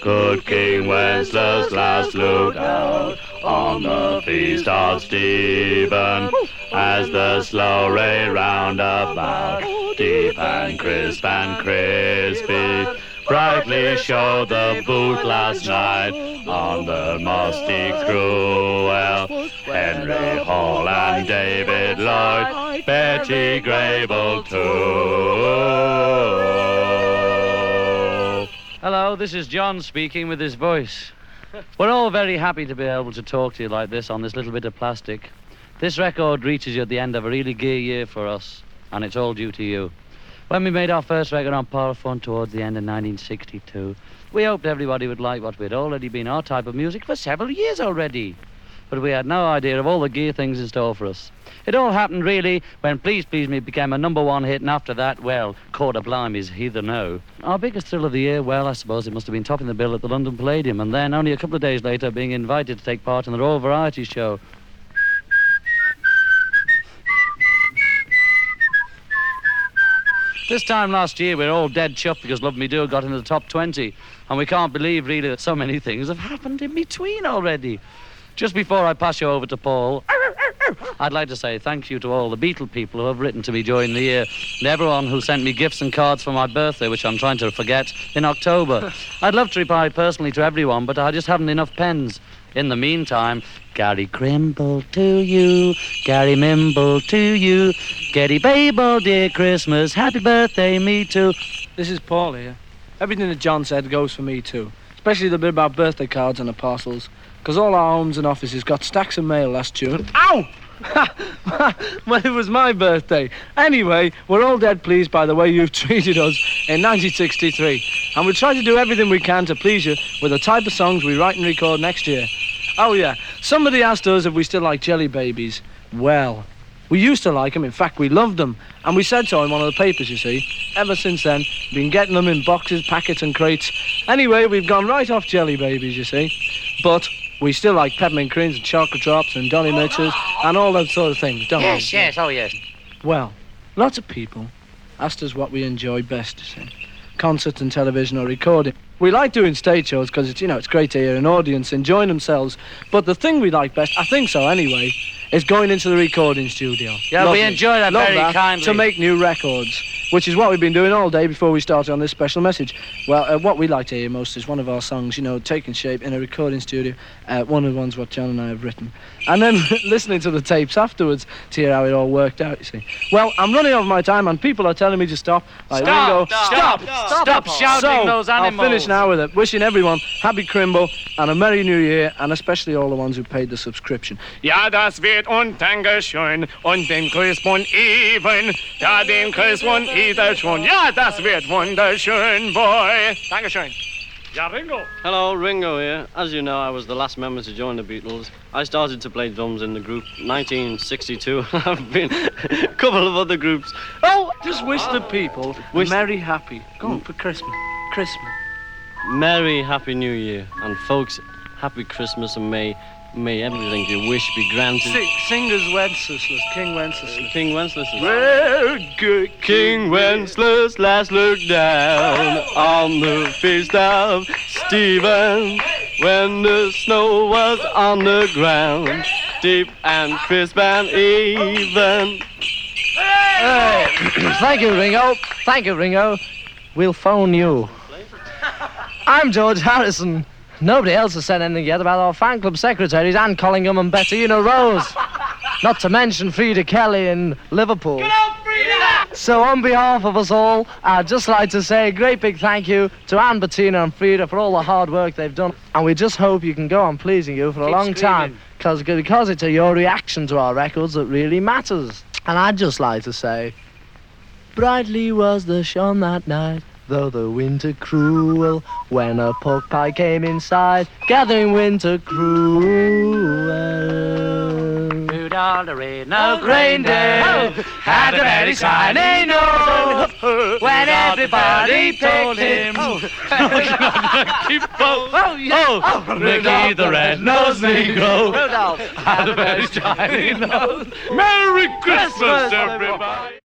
Good King Wenceslas last looked out on the feast of Stephen as the slow ray round about, deep and crisp and crispy, brightly showed the boot last night on the musty cruel. Henry Hall and David Lloyd, Betty Grable too. Hello, this is John speaking with his voice. We're all very happy to be able to talk to you like this on this little bit of plastic. This record reaches you at the end of a really gay year for us, and it's all due to you. When we made our first record on Parlophone towards the end of 1962, we hoped everybody would like what we'd already been our type of music for several years already. But we had no idea of all the gear things in store for us. It all happened really when Please Please Me became a number one hit, and after that, well, Quarter Blimey's Heather No. Our biggest thrill of the year, well, I suppose it must have been topping the bill at the London Palladium, and then only a couple of days later being invited to take part in the Royal Variety Show. This time last year, we were all dead chuffed because Love Me Do got into the top 20, and we can't believe really that so many things have happened in between already. Just before I pass you over to Paul, I'd like to say thank you to all the Beatle people who have written to me during the year, and everyone who sent me gifts and cards for my birthday, which I'm trying to forget, in October. I'd love to reply personally to everyone, but I just haven't enough pens. In the meantime, Gary Crimble to you, Gary Mimble to you, Getty Babel, dear Christmas, happy birthday, me too. This is Paul here. Everything that John said goes for me too, especially the bit about birthday cards and the parcels, because all our homes and offices got stacks of mail last June. Ow! well, it was my birthday. Anyway, we're all dead pleased by the way you've treated us in 1963, and we'll try to do everything we can to please you with the type of songs we write and record next year. Oh, yeah. Somebody asked us if we still like jelly babies. Well, we used to like them. In fact, we loved them. And we said so in one of the papers, you see. Ever since then, been getting them in boxes, packets, and crates. Anyway, we've gone right off jelly babies, you see. But we still like peppermint creams and chocolate drops and dolly mixes and all those sort of things, don't Yes, we? yes, oh yes. Well, lots of people asked us what we enjoy best, see. Concert and television or recording. We like doing stage shows because it's, you know, it's great to hear an audience enjoying themselves. But the thing we like best, I think so anyway, is going into the recording studio. Yeah, we enjoy that Love very that, kindly. To make new records, which is what we've been doing all day before we started on this special message. Well, uh, what we like to hear most is one of our songs, you know, taking shape in a recording studio. Uh, one of the ones what John and I have written. And then listening to the tapes afterwards to hear how it all worked out, you see. Well, I'm running over my time and people are telling me to stop. Like Stop, Ringo, stop, stop, stop shouting so, those I'll finish now with it. Wishing everyone happy Crimble and a Merry New Year, and especially all the ones who paid the subscription. Ja, das wird und Dankeschön und den Grüß von Even, ja, den Grüß von Ida schon. Ja, das wird wunderschön, boy. Dankeschön. Ja, Ringo. Hello, Ringo here. As you know, I was the last member to join the Beatles. I started to play drums in the group 1962. I've been a couple of other groups. Oh, just wish the people Wish- Merry Happy. Go on, for Christmas. Christmas. Merry Happy New Year. And folks, Happy Christmas and may may everything you wish be granted. Sing, singers Wenceslas, King Wenceslas. King Wenceslas. Well, good King Wenceslas last looked down on the feast of Stephen when the snow was on the ground, deep and crisp and even. Thank you, Ringo. Thank you, Ringo. We'll phone you. I'm George Harrison. Nobody else has said anything yet about our fan club secretaries, Anne Collingham and Bettina Rose. Not to mention Freda Kelly in Liverpool. So on behalf of us all, I'd just like to say a great big thank you to Anne, Bettina and Frida for all the hard work they've done. And we just hope you can go on pleasing you for a Keep long time. screaming. Cause, because it's your reaction to our records that really matters. And I'd just like to say, Brightly was the sun that night, though the winter cruel, when a pork pie came inside, gathering winter cruel. Rudolph the red-nosed oh, reindeer had a very shiny nose. When everybody told him, oh. keep oh, oh, yeah. oh, oh Ricky the red-nosed Negro Rudolph. had a very shiny nose. Merry Christmas, everybody.